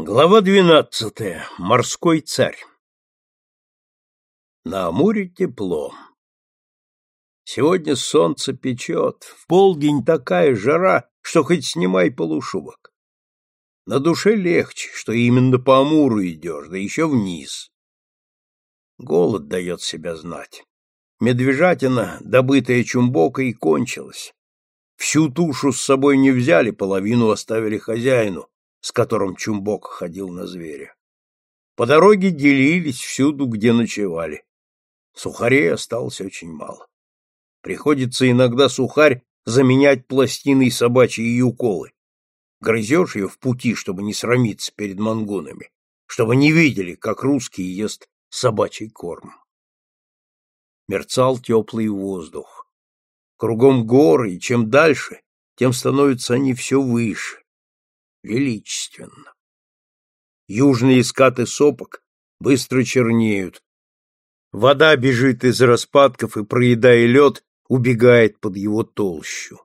Глава двенадцатая. Морской царь. На Амуре тепло. Сегодня солнце печет, в полдень такая жара, что хоть снимай полушубок. На душе легче, что именно по Амуру идешь, да еще вниз. Голод дает себя знать. Медвежатина, добытая чумбокой, кончилась. Всю тушу с собой не взяли, половину оставили хозяину, с которым Чумбок ходил на зверя. По дороге делились всюду, где ночевали. Сухарей осталось очень мало. Приходится иногда сухарь заменять пластиной собачьи уколы. Грызешь ее в пути, чтобы не срамиться перед мангунами, чтобы не видели, как русский ест собачий корм. Мерцал теплый воздух. Кругом горы, и чем дальше, тем становятся они все выше величественно. Южные скаты сопок быстро чернеют. Вода бежит из распадков и, проедая лед, убегает под его толщу.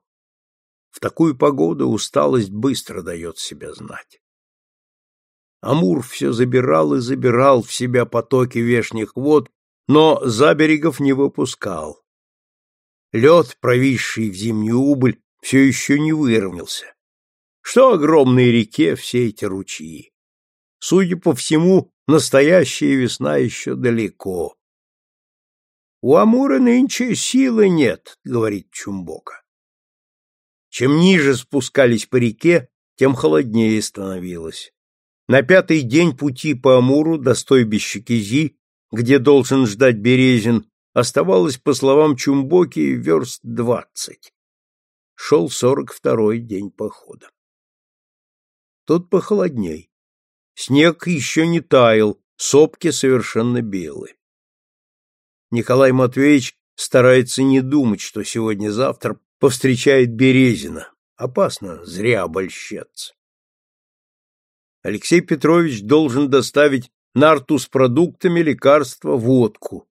В такую погоду усталость быстро дает себя знать. Амур все забирал и забирал в себя потоки вешних вод, но за берегов не выпускал. Лед, провисший в зимнюю убыль, все еще не выровнялся. Что огромной реке все эти ручьи? Судя по всему, настоящая весна еще далеко. У Амура нынче силы нет, говорит Чумбока. Чем ниже спускались по реке, тем холоднее становилось. На пятый день пути по Амуру до стойбища Кизи, где должен ждать Березин, оставалось, по словам Чумбоки, верст двадцать. Шел сорок второй день похода. Тут похолодней. Снег еще не таял, сопки совершенно белые. Николай Матвеевич старается не думать, что сегодня-завтра повстречает Березина. Опасно зря обольщаться. Алексей Петрович должен доставить нарту с продуктами, лекарства, водку.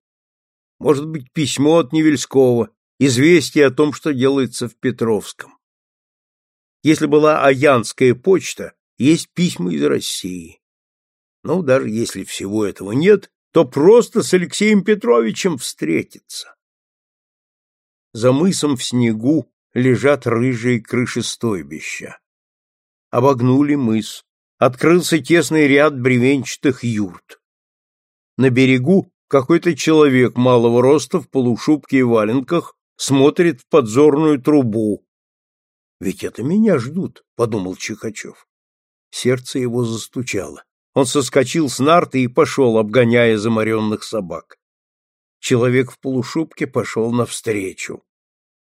Может быть, письмо от Невельского, известие о том, что делается в Петровском. Если была Аянская почта, есть письма из России. Ну, даже если всего этого нет, то просто с Алексеем Петровичем встретиться. За мысом в снегу лежат рыжие крыши стойбища. Обогнули мыс. Открылся тесный ряд бревенчатых юрт. На берегу какой-то человек малого роста в полушубке и валенках смотрит в подзорную трубу. «Ведь это меня ждут», — подумал Чихачев. Сердце его застучало. Он соскочил с нарты и пошел, обгоняя заморенных собак. Человек в полушубке пошел навстречу.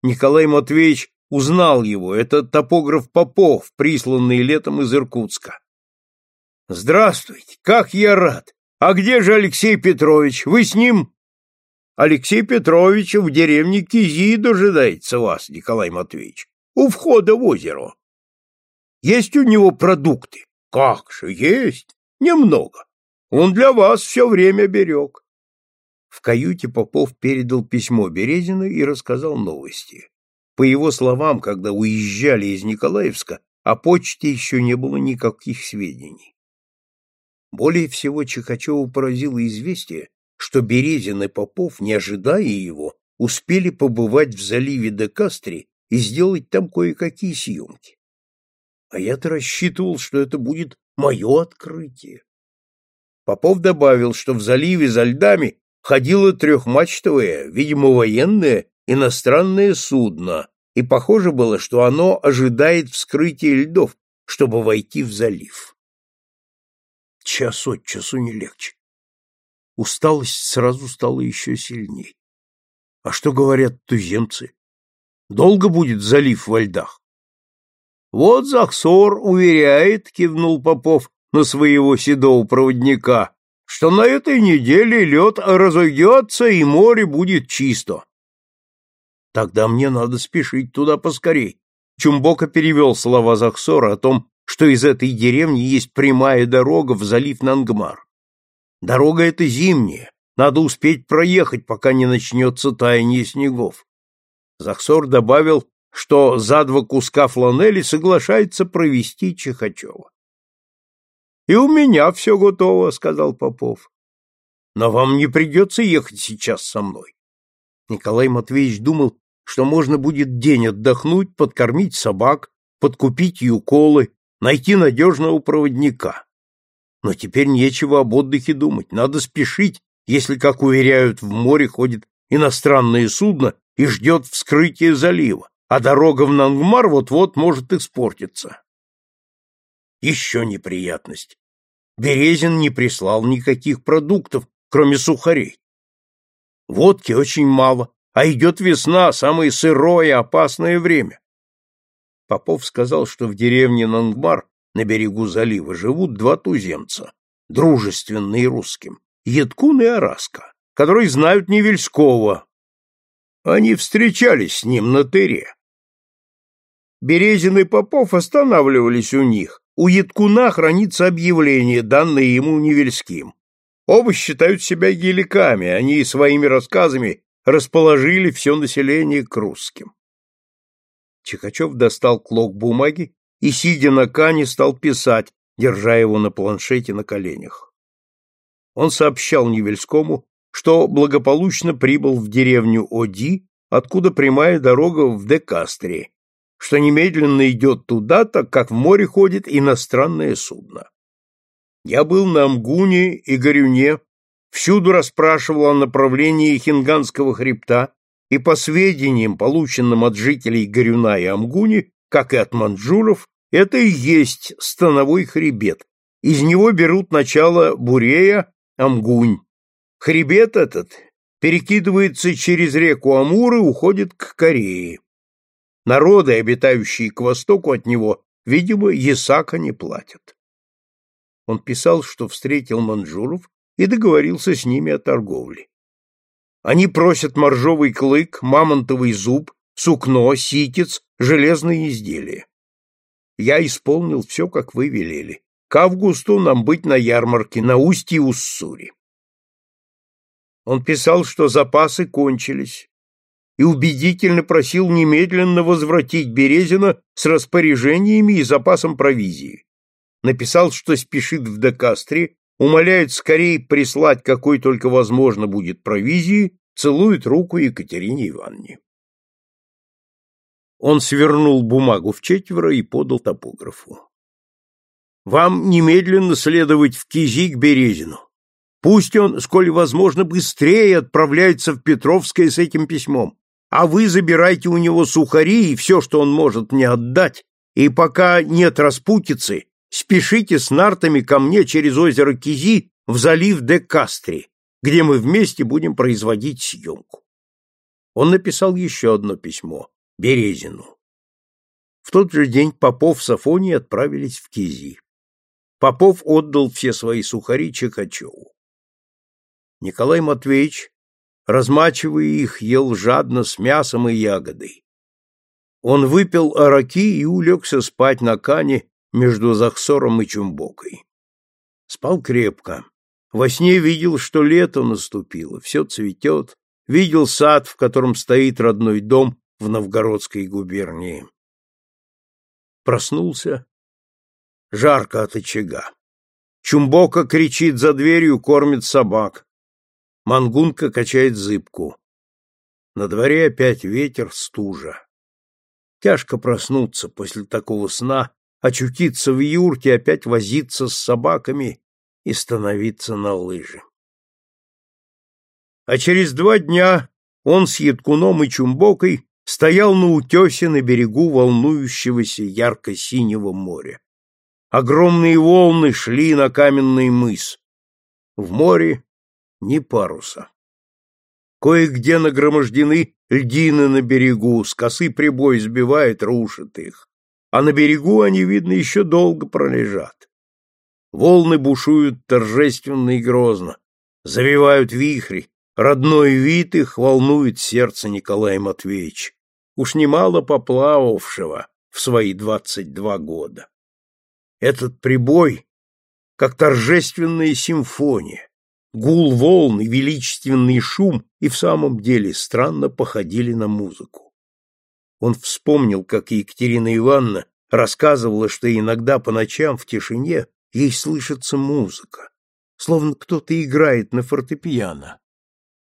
Николай Матвеевич узнал его. Это топограф Попов, присланный летом из Иркутска. «Здравствуйте! Как я рад! А где же Алексей Петрович? Вы с ним?» «Алексей Петрович в деревне Кизи дожидается вас, Николай Матвеевич, у входа в озеро. Есть у него продукты? Как же, есть. Немного. Он для вас все время берег. В каюте Попов передал письмо Березину и рассказал новости. По его словам, когда уезжали из Николаевска, о почте еще не было никаких сведений. Более всего Чехачеву поразило известие, что Березин и Попов, не ожидая его, успели побывать в заливе де Кастри и сделать там кое-какие съемки. А я-то рассчитывал, что это будет мое открытие. Попов добавил, что в заливе за льдами ходило трехмачтовое, видимо, военное, иностранное судно, и похоже было, что оно ожидает вскрытия льдов, чтобы войти в залив. Час от часу не легче. Усталость сразу стала еще сильней. А что говорят туземцы? Долго будет залив во льдах? Вот Захсор уверяет, кивнул Попов на своего седого проводника, что на этой неделе лед разойдется и море будет чисто. Тогда мне надо спешить туда поскорей. Чумбока перевел слова Захсора о том, что из этой деревни есть прямая дорога в залив Нангмар. Дорога эта зимняя, надо успеть проехать, пока не начнется таяние снегов. Захсор добавил, что за два куска фланели соглашается провести Чехачева. И у меня все готово, сказал Попов. Но вам не придется ехать сейчас со мной. Николай Матвеевич думал, что можно будет день отдохнуть, подкормить собак, подкупить юколы, найти надежного проводника. Но теперь нечего об отдыхе думать, надо спешить, если, как уверяют, в море ходит иностранное судно и ждет вскрытия залива, а дорога в Нангмар вот-вот может испортиться. Еще неприятность. Березин не прислал никаких продуктов, кроме сухарей. Водки очень мало, а идет весна, самое сырое, опасное время. Попов сказал, что в деревне Нангмар на берегу залива живут два туземца, дружественные русским, Едкун и Араска, которые знают Невельского. Они встречались с ним на тыре. Березин и Попов останавливались у них. У Едкуна хранится объявление, данное ему Невельским. Оба считают себя геликами, они своими рассказами расположили все население к русским. Чикачев достал клок бумаги и, сидя на кане, стал писать, держа его на планшете на коленях. Он сообщал Невельскому, что благополучно прибыл в деревню Оди, откуда прямая дорога в Декастрии, что немедленно идет туда, так как в море ходит иностранное судно. Я был на Амгуне и Горюне, всюду расспрашивал о направлении Хинганского хребта и по сведениям, полученным от жителей Горюна и Амгуни, как и от манджуров, это и есть становой хребет. Из него берут начало Бурея, Амгунь. Хребет этот перекидывается через реку Амур и уходит к Корее. Народы, обитающие к востоку от него, видимо, Есака не платят. Он писал, что встретил манжуров и договорился с ними о торговле. Они просят моржовый клык, мамонтовый зуб, сукно, ситец, железные изделия. Я исполнил все, как вы велели. К августу нам быть на ярмарке на устье Уссури. Он писал, что запасы кончились, и убедительно просил немедленно возвратить Березина с распоряжениями и запасом провизии. Написал, что спешит в Декастре, умоляет скорее прислать какой только возможно будет провизии, целует руку Екатерине Ивановне. Он свернул бумагу в четверо и подал топографу. «Вам немедленно следовать в Кизи к Березину. Пусть он, сколь возможно, быстрее отправляется в Петровское с этим письмом, а вы забирайте у него сухари и все, что он может мне отдать, и пока нет распутицы, спешите с нартами ко мне через озеро Кизи в залив де Кастри, где мы вместе будем производить съемку. Он написал еще одно письмо Березину. В тот же день Попов с Афонией отправились в Кизи. Попов отдал все свои сухари Чекачеву. Николай Матвеевич, размачивая их, ел жадно с мясом и ягодой. Он выпил араки и улегся спать на кане между Захсором и Чумбокой. Спал крепко. Во сне видел, что лето наступило, все цветет, видел сад, в котором стоит родной дом в Новгородской губернии. Проснулся. Жарко от очага. Чумбока кричит за дверью, кормит собак. Мангунка качает зыбку. На дворе опять ветер, стужа. Тяжко проснуться после такого сна, очутиться в юрте, опять возиться с собаками и становиться на лыжи. А через два дня он с Едкуном и Чумбокой стоял на утесе на берегу волнующегося ярко-синего моря. Огромные волны шли на каменный мыс. В море ни паруса. Кое-где нагромождены льдины на берегу, с прибой сбивает, рушит их. А на берегу они, видно, еще долго пролежат. Волны бушуют торжественно и грозно, завивают вихри, родной вид их волнует сердце Николая Матвеевича, уж немало поплававшего в свои двадцать два года. Этот прибой, как торжественная симфония, Гул волн и величественный шум и в самом деле странно походили на музыку. Он вспомнил, как Екатерина Ивановна рассказывала, что иногда по ночам в тишине ей слышится музыка, словно кто-то играет на фортепиано.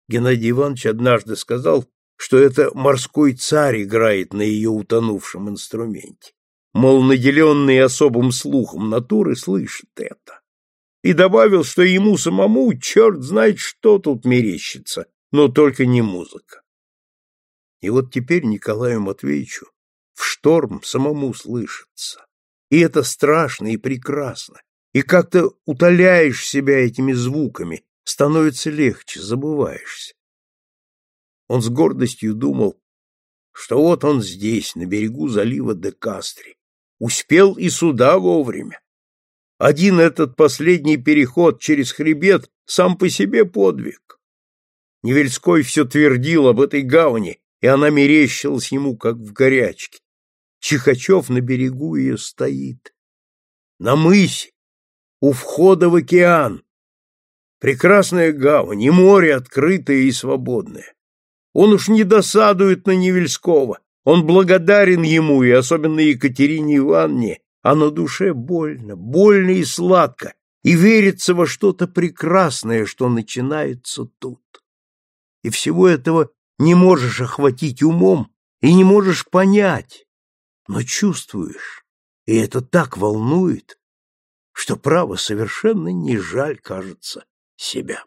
Геннадий Иванович однажды сказал, что это морской царь играет на ее утонувшем инструменте. Мол, наделенные особым слухом натуры слышат это. И добавил, что ему самому черт знает, что тут мерещится, но только не музыка. И вот теперь Николаю Матвеевичу в шторм самому слышится. И это страшно и прекрасно. И как-то утоляешь себя этими звуками, становится легче, забываешься. Он с гордостью думал, что вот он здесь, на берегу залива де Кастри, успел и сюда вовремя. Один этот последний переход через хребет сам по себе подвиг. Невельской все твердил об этой гавани, и она мерещилась ему, как в горячке. Чихачев на берегу ее стоит. На мысе, у входа в океан. Прекрасная гавань, и море открытое и свободное. Он уж не досадует на Невельского, он благодарен ему и особенно Екатерине Ивановне, а на душе больно, больно и сладко, и верится во что-то прекрасное, что начинается тут. И всего этого не можешь охватить умом и не можешь понять, но чувствуешь, и это так волнует, что право совершенно не жаль, кажется, себя.